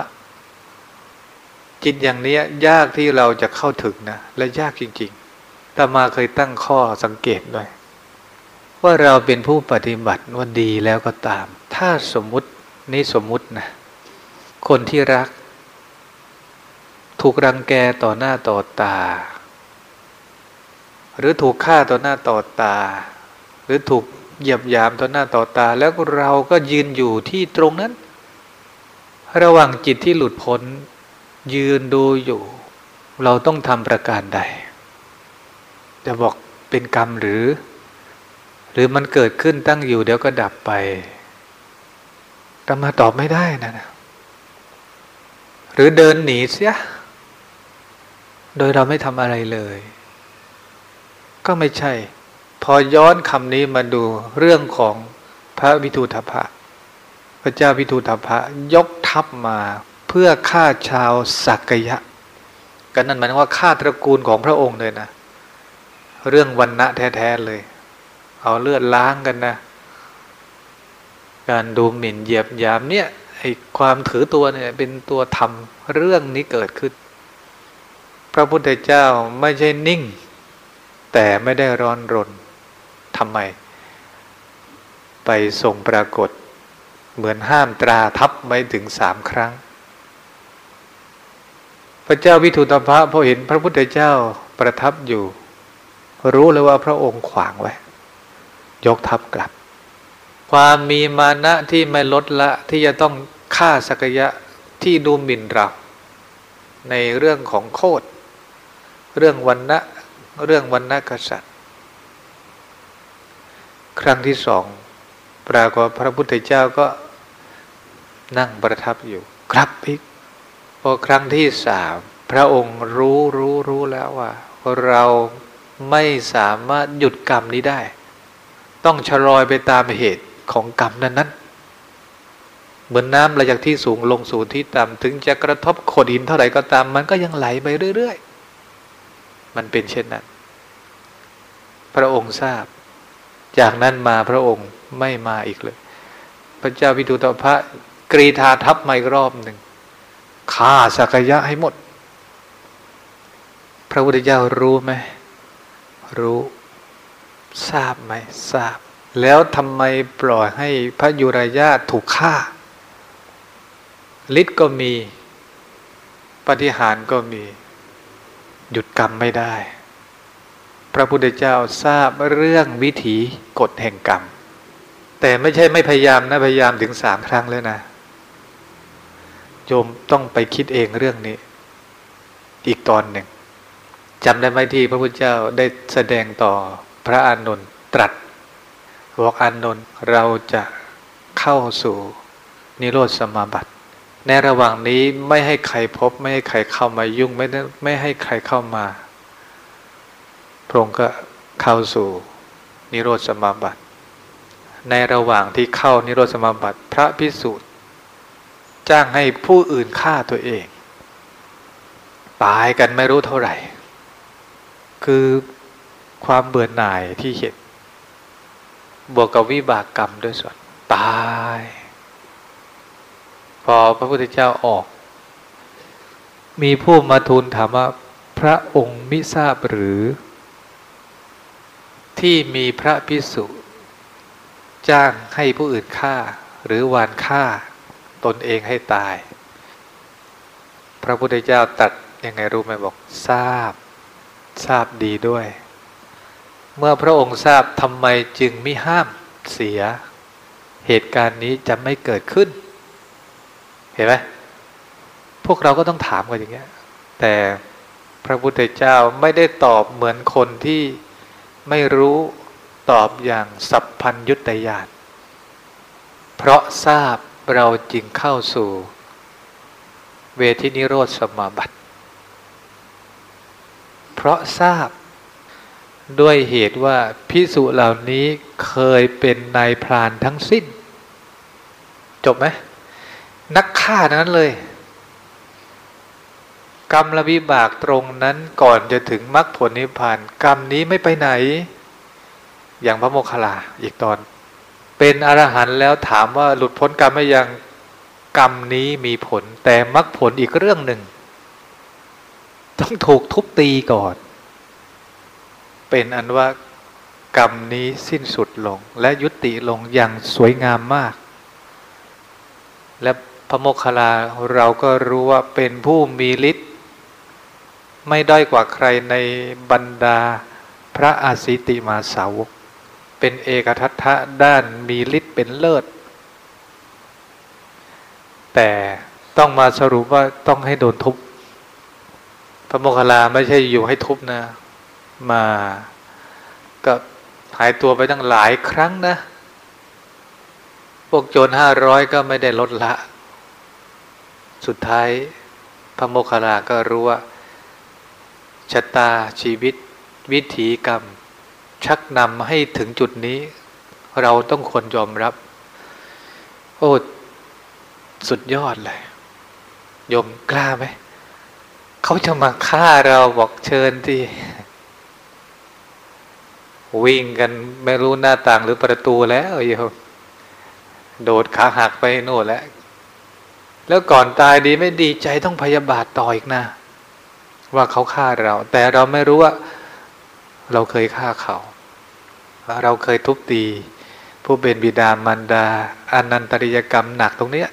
A: จิตอย่างนี้ยากที่เราจะเข้าถึงนะ และยากจริงๆแต่มาเคยตั้งข้อสังเกตด้วย ว่าเราเป็นผู้ปฏิบัติว่าดีแล้วก็ตาม ถ้าสมมุตินี่สมมุตินะ คนที่รัก ถูกรังแกต่อหน้าต่อตา หรือถูกฆ่าต่อหน้าต่อตา หรือถูกเหยียบยามต่อหน้าต่อตา แล้วเราก็ยืนอยู่ที่ตรงนั้น ระหว่างจิตที่หลุดพ้น ยืนดูอยู่ เราต้องทำประการใด จะบอกเป็นกรรมหรือ หรือมันเกิดขึ้นตั้งอยู่เดี๋ยวก็ดับไปตมาตอบไม่ได้นะนะหรือเดินหนีเสีย โดยเราไม่ทำอะไรเลย ก็ไม่ใช่ พอย้อนคำนี้มาดูเรื่องของพระวิทูธพะ พระเจ้าวิทูธพะยกทัพมาเพื่อฆ่าชาวสักยะ กันนั่นหมายว่าฆ่าตระกูลของพระองค์เลยนะ เรื่องวันณะแท้ๆเลย เอาเลือดล้างกันนะ การดูหมิ่นเหยียบยามเนี่ยไอ้ความถือตัวเนี่ยเป็นตัวทำเรื่องนี้เกิดขึ้น พระพุทธเจ้าไม่ใช่นิ่ง แต่ไม่ได้ร้อนรนทำไม ไปส่งปรากฏ เหมือนห้ามตราทับไว้ถึงสามครั้ง พระเจ้าวิทุตภะพอเห็นพระพุทธเจ้าประทับอยู่ รู้เลยว่าพระองค์ขวางไว้ ยกทัพกลับ ความมีมานะที่ไม่ลดละที่จะต้องฆ่าสักยะที่ดูหมิ่นเราในเรื่องของโคดเรื่องวันนะ เรื่องวันนะกษัตริย์ ครั้งที่สองปรากฏพระพุทธเจ้าก็นั่งประทับอยู่ ครับพิกพอครั้งที่สามพระองค์รู้รู้รู้แล้วว่า เราไม่สามารถหยุดกรรมนี้ได้ ต้องชะลอยไปตามเหตุของกรรมนั้นนั้นเหมือนน้ำไหลจากที่สูงลงสู่ที่ต่ำถึงจะกระทบโขดหินเท่าไหร่ก็ตาม มันก็ยังไหลไปเรื่อยๆ มันเป็นเช่นนั้น พระองค์ทราบ จากนั้นมาพระองค์ไม่มาอีกเลย พระเจ้าวิทุตพระกรีธาทัพมาอีกรอบหนึ่งฆ่าสักยะให้หมด พระพุทธเจ้ารู้ไหมรู้ ทราบไหมทราบ แล้วทำไมปล่อยให้พระยุรญาถูกฆ่าฤทธิ์ก็มี ปฏิหารก็มี หยุดกรรมไม่ได้ พระพุทธเจ้าทราบเรื่องวิถีกฎแห่งกรรม แต่ไม่ใช่ไม่พยายามนะพยายามถึงสามครั้งเลยนะ โยมต้องไปคิดเองเรื่องนี้ อีกตอนหนึ่งจำได้ไหมที่พระพุทธเจ้าได้แสดงต่อพระอานนท์ตรัสบอกอานนท์เราจะเข้าสู่นิโรธสมาบัติ ในระหว่างนี้ไม่ให้ใครพบ ไม่ให้ใครเข้ามายุ่งไม่ไม่ให้ใครเข้ามาพระองค์ก็เข้าสู่นิโรธสมาบัติ ในระหว่างที่เข้านิโรธสมาบัติ พระพิสุทธิ์จ้างให้ผู้อื่นฆ่าตัวเอง ตายกันไม่รู้เท่าไหร่ คือความเบื่อหน่ายที่เห็นบวกกับวิบากกรรมด้วยส่วน ตาย พอพระพุทธเจ้าออก มีผู้มาทูลถามว่า พระองค์มิทราบหรือ ที่มีพระพิสุจ้างให้ผู้อื่นฆ่า หรือวานฆ่า ตนเองให้ตาย พระพุทธเจ้าตัดยังไงรู้ไหมบอกทราบ ทราบดีด้วย เมื่อพระองค์ทราบทำไมจึงไม่ห้ามเสีย เหตุการณ์นี้จะไม่เกิดขึ้น เห็นไหมพวกเราก็ต้องถามกันอย่างเงี้ย แต่พระพุทธเจ้าไม่ได้ตอบเหมือนคนที่ไม่รู้ตอบอย่างสัพพัญยุตยานเพราะทราบเราจึงเข้าสู่ เวทินิโรธสมาบัติ เพราะทราบด้วยเหตุว่าพิสุเหล่านี้เคยเป็นนายพรานทั้งสิ้น จบไหม นักฆ่านั้นเลย กรรมละวิบากตรงนั้นก่อนจะถึงมรรคผลนิพพาน กรรมนี้ไม่ไปไหน อย่างพระโมคคัลลาอีกตอน เป็นอรหันต์แล้วถามว่าหลุดพ้นกรรมไม่ยังกรรมนี้มีผล แต่มรรคผลอีกเรื่องหนึ่ง ต้องถูกทุบตีก่อน เป็นอันว่ากรรมนี้สิ้นสุดลงและยุติลงอย่างสวยงามมาก และ พระโมคคัลลาเราก็รู้ว่าเป็นผู้มีฤทธิ์ไม่ด้อยกว่าใครในบรรดาพระอาสิติมาสาวก เป็นเอกทัตทะด้านมีฤทธิ์เป็นเลิศ แต่ต้องมาสรุปว่าต้องให้โดนทุบพระโมคคัลลาไม่ใช่อยู่ให้ทุบนะ มาก็หายตัวไปตั้งหลายครั้งนะ พวกโจรห้าร้อยก็ไม่ได้ลดละ สุดท้ายพระโมคคัลลาก็รู้ว่าชะตาชีวิต วิถีกรรม ชักนำให้ถึงจุดนี้ เราต้องควรยอมรับ โอ้ สุดยอดเลยยมกล้าไหม เขาจะมาฆ่าเราบอกเชิญที่วิ่งกันไม่รู้หน้าต่างหรือประตูแล้วโยมโดดขาหักไปโน่นแล้ว แล้วก่อนตายดีไม่ดีใจต้องพยาบาทต่ออีกนะ ว่าเขาฆ่าเรา แต่เราไม่รู้ว่า เราเคยฆ่าเขา เราเคยทุบตี ผู้เป็นบิดามารดาอนันตริยกรรมหนักตรงนี้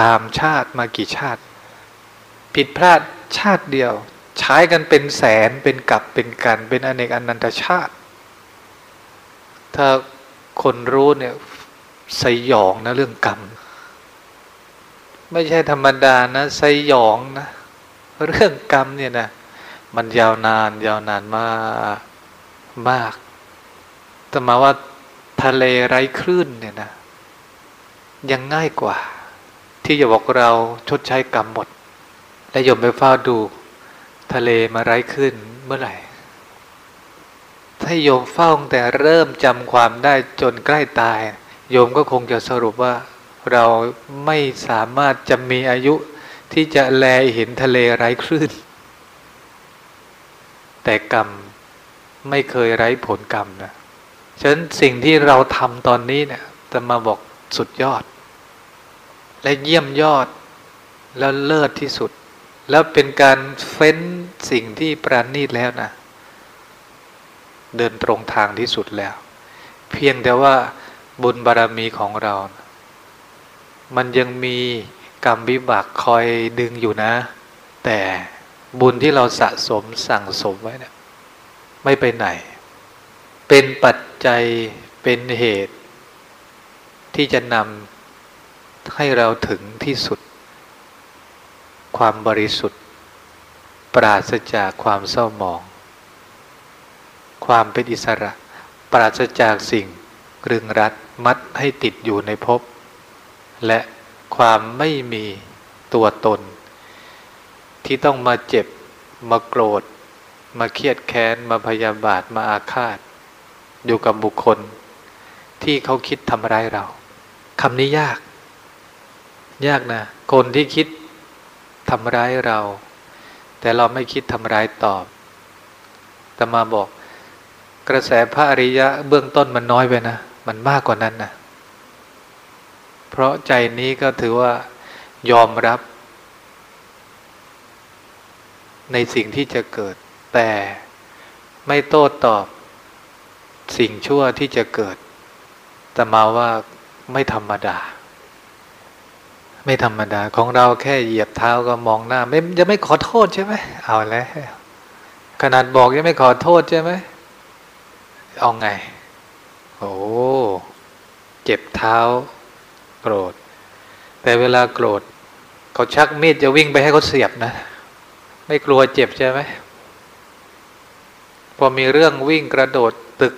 A: ตามชาติมากี่ชาติ ผิดพลาดชาติเดียว ใช้กันเป็นแสนเป็นกับเป็นกันเป็นอเนกอนันตชาติ ถ้าคนรู้เนี่ยสยองนะเรื่องกรรม ไม่ใช่ธรรมดานะสยองนะเรื่องกรรมเนี่ยนะมันยาวนาน ยาวนานมากมากแต่มาว่าทะเลไร้คลื่นเนี่ยนะยังง่ายกว่า ที่จะบอกเราชดใช้กรรมหมด และยมไปเฝ้าดู ทะเลมาไร้คลื่นเมื่อไหร่ถ้าโยมเฝ้าแต่เริ่มจำความได้จนใกล้ตาย โยมก็คงจะสรุปว่า เราไม่สามารถจะมีอายุที่จะแลเห็นทะเลไร้คลื่น แต่กรรมไม่เคยไร้ผลกรรมนะฉะนั้นสิ่งที่เราทำตอนนี้เนี่ยจะมาบอกสุดยอด และเยี่ยมยอดแล้วเลิศที่สุด แล้วเป็นการเฟ้นสิ่งที่ปราณีตแล้วนะเดินตรงทางที่สุดแล้ว เพียงแต่ว่าบุญบารรมีของเรา มันยังมีกรรมวิบากคอยดึงอยู่นะ แต่บุญที่เราสะสมสั่งสมไว้เนะี่ยไม่ไปไหน เป็นปัจจัยเป็นเหตุ ที่จะนำให้เราถึงที่สุด ความบริสุทธิ์ ปราศจากความเศร้าหมอง ความเป็นอิสระ ปราศจากสิ่งรึงรัดมัดให้ติดอยู่ในภพ และความไม่มีตัวตน ที่ต้องมาเจ็บมาโกรธ มาเครียดแค้น มาพยาบาทมาอาฆาต อยู่กับบุคคล ที่เขาคิดทำร้ายเราคำนี้ยาก ยากนะคนที่คิดทำร้ายเรา แต่เราไม่คิดทำร้ายตอบแต่มาบอก กระแสพระอริยะเบื้องต้นมันน้อยไปนะ มันมากกว่านั้นนะ เพราะใจนี้ก็ถือว่ายอมรับ ในสิ่งที่จะเกิด แต่ไม่โต้ตอบ สิ่งชั่วที่จะเกิดแต่มาว่าไม่ธรรมดา ไม่ธรรมดาของเราแค่เหยียบเท้าก็มองหน้า ไม่จะไม่ขอโทษใช่ไหมเอาแล้วขนาดบอกยังไม่ขอโทษใช่ไหมเอาไง โอ้ เจ็บเท้า โกรธ แต่เวลาโกรธเขาชักมีดจะวิ่งไปให้เขาเสียบนะ ไม่กลัวเจ็บใช่ไหมพอมีเรื่องวิ่งกระโดดตึก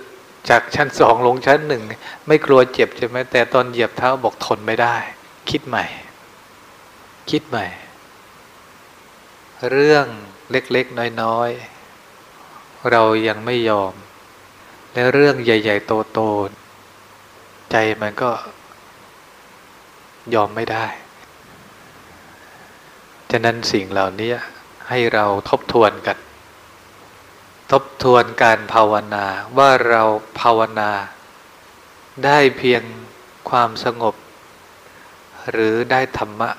A: จากชั้นสองลงชั้นหนึ่งไม่กลัวเจ็บใช่ไหมแต่ตอนเหยียบเท้าบอกทนไม่ได้ คิดใหม่ คิดใหม่ เรื่องเล็กๆน้อยๆเรายังไม่ยอม และเรื่องใหญ่ ๆ โตๆใจมันก็ ยอมไม่ได้ ฉะนั้นสิ่งเหล่านี้ให้เราทบทวนกัน ทบทวนการภาวนาว่าเราภาวนา ได้เพียงความสงบ หรือได้ธรรมะ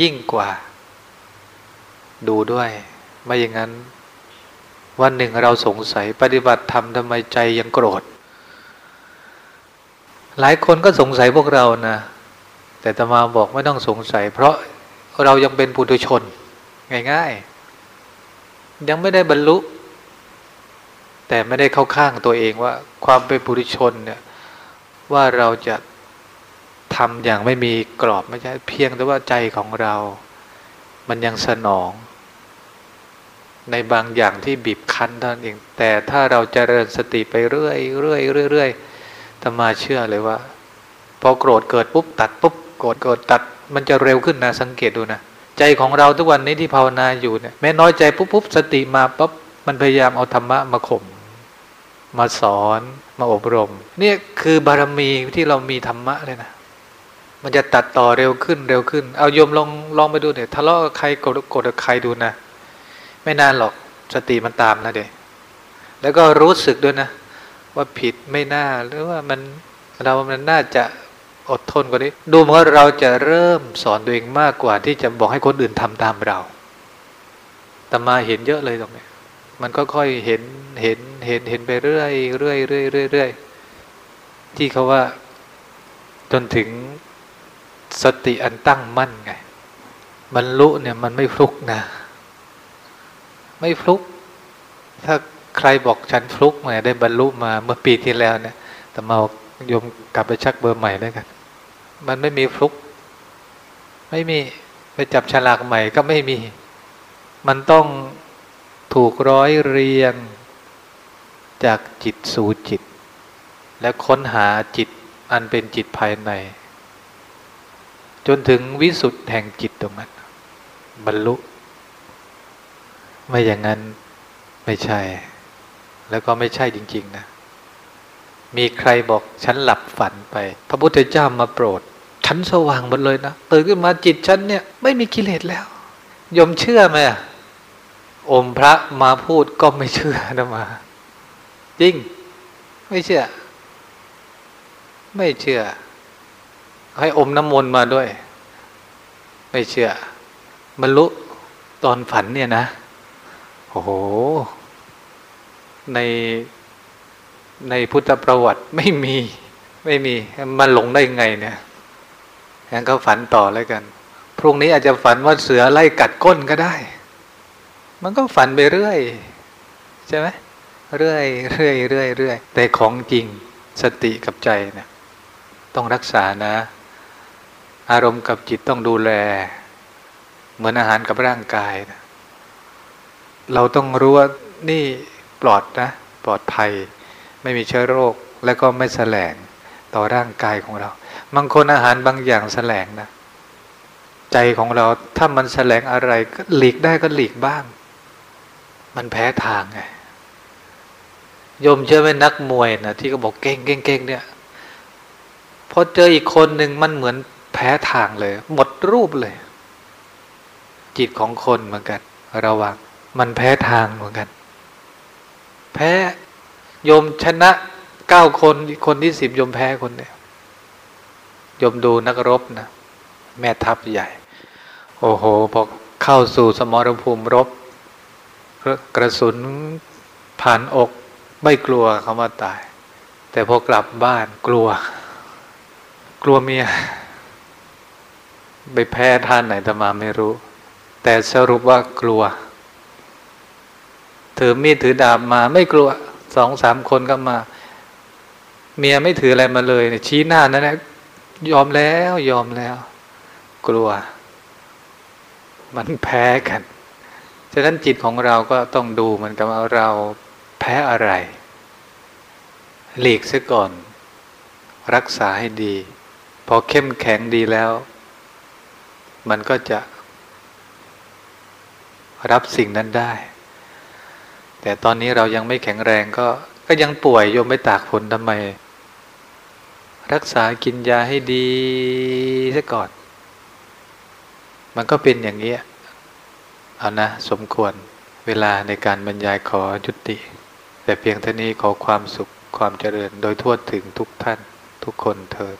A: ยิ่งกว่า ดูด้วย ไม่อย่างนั้น วันหนึ่งเราสงสัยปฏิบัติธรรมทำไมใจยังโกรธหลายคนก็สงสัยพวกเรานะ แต่ตมาบอกไม่ต้องสงสัย เพราะเรายังเป็นปุถุชน ง่ายๆ ยังไม่ได้บรรลุ แต่ไม่ได้เข้าข้างตัวเองว่า ความเป็นปุถุชนเนี่ยว่าเราจะทำอย่างไม่มีกรอบไม่ใช่เพียงแต่ว่าใจของเรา มันยังสนอง ในบางอย่างที่บีบคั้นท่านั้นเอง แต่ถ้าเราจเจริญสติไปเรื่อยเรื่อยเรื่อยๆตมาเชื่อเลยว่า พอโกรธเกิดปุ๊บตัดปุ๊บ โกรธโกรธตัดมันจะเร็วขึ้นนะสังเกตดูนะใจของเราทุกวันนี้ที่ภาวนาอยู่เนี่ยแม้น้อยใจปุ๊บปุ๊บสติมาปุ๊บมันพยายามเอาธรรมะมาข่มมาสอนมาอบรม เนี่ยคือบารมีที่เรามีธรรมะเลยนะมันจะตัดต่อเร็วขึ้นเร็วขึ้น เอาโยมลองลองไปดูเนี่ยทะเลาะกับใครโกรธโกรธกับใครดูนะไม่นานหรอกสติมันตามนะเด็กแล้วก็รู้สึกด้วยนะ ว่าผิดไม่น่าหรือว่ามันเรามันน่าจะ อดทนกว่านี้ ดูเหมือนเราจะเริ่มสอนตัวเองมากกว่า ที่จะบอกให้คนอื่นทำตามเราแต่มาเห็นเยอะเลยตรงนี้มันก็ค่อยเห็นเห็นเห็นเห็นไปเรื่อยเรื่อยเรื่อยเรื่อยเรื่อยที่เขาว่า จนถึงสติอันตั้งมั่นไงบรรลุเนี่ยมันไม่ฟลุกนะ ไม่ฟลุก ถ้าใครบอกฉันฟลุกมาได้บรรลุมาเมื่อปีที่แล้วเนี่ยแต่มาโยมกลับไปชักเบอร์ใหม่ด้วยกัน มันไม่มีฟลุก ไม่มีไปจับฉลากใหม่ก็ไม่มี มันต้องถูกร้อยเรียง จากจิตสู่จิต และค้นหาจิตอันเป็นจิตภายใน จนถึงวิสุทธ์แห่งจิตตรงนั้น บรรลุ ไม่อย่างนั้นไม่ใช่ แล้วก็ไม่ใช่จริง ๆ นะ มีใครบอกฉันหลับฝันไป พระพุทธเจ้ามาโปรด ฉันสว่างหมดเลยนะตื่นขึ้นมาจิตฉันเนี่ยไม่มีกิเลสแล้วยมเชื่อไหมอมพระมาพูดก็ไม่เชื่อนะมา จริง ไม่เชื่อ ไม่เชื่อ ให้อมน้ำมนต์มาด้วย ไม่เชื่อบรรลุตอนฝันเนี่ยนะโอ้โห ใน ในพุทธประวัติไม่มีไม่มีมันหลงได้ไงเนี่ยงั้นก็ฝันต่อเลยกัน พรุ่งนี้อาจจะฝันว่าเสือไล่กัดก้นก็ได้ มันก็ฝันไปเรื่อยใช่ไหมเรื่อยเรื่อยเรื่อยเรื่อยแต่ของจริงสติกับใจเนี่ยต้องรักษานะ อารมณ์กับจิตต้องดูแล เหมือนอาหารกับร่างกายนะเราต้องรู้ว่านี่ปลอดนะ ปลอดภัย ไม่มีเชื้อโรคและก็ไม่แสลงต่อร่างกายของเราบางคนอาหารบางอย่างแสลงนะใจของเราถ้ามันแสลงอะไรก็หลีกได้ก็หลีกบ้าง มันแพ้ทางไงโยมเชื่อไหมนักมวยนะที่เขาบอกเก่งเก่งเก่งเนี่ยพอเจออีกคนหนึ่งมันเหมือนแพ้ทางเลย หมดรูปเลย จิตของคนเหมือนกัน ระวังมันแพ้ทางเหมือนกัน แพ้ โยมชนะเก้าคนคนที่สิบโยมแพ้คนเดียวโยมดูนักรบนะแม่ทัพใหญ่ โอ้โหพอเข้าสู่สมรภูมิรบ กระสุนผ่านอกไม่กลัวเขามาตาย แต่พอกลับบ้านกลัว กลัวเมียไปแพ้ท่านไหนตมาไม่รู้ แต่สรุปว่ากลัว ถือมีดถือดาบมาไม่กลัว สองสามคนก็มา เมียไม่ถืออะไรมาเลยชี้หน้านั่นแหละยอมแล้วยอมแล้ว กลัว มันแพ้กัน ฉะนั้นจิตของเราก็ต้องดูมันกับเราแพ้อะไร หลีกซะก่อน รักษาให้ดี พอเข้มแข็งดีแล้ว มันก็จะรับสิ่งนั้นได้ แต่ตอนนี้เรายังไม่แข็งแรงก็ ก็ยังป่วยโยมไม่ตากฝนทำไม รักษากินยาให้ดีซะก่อน มันก็เป็นอย่างนี้เอานะ สมควรเวลาในการบรรยายขอยุติ แต่เพียงเท่านี้ขอความสุขความเจริญโดยทั่วถึงทุกท่านทุกคนเถิด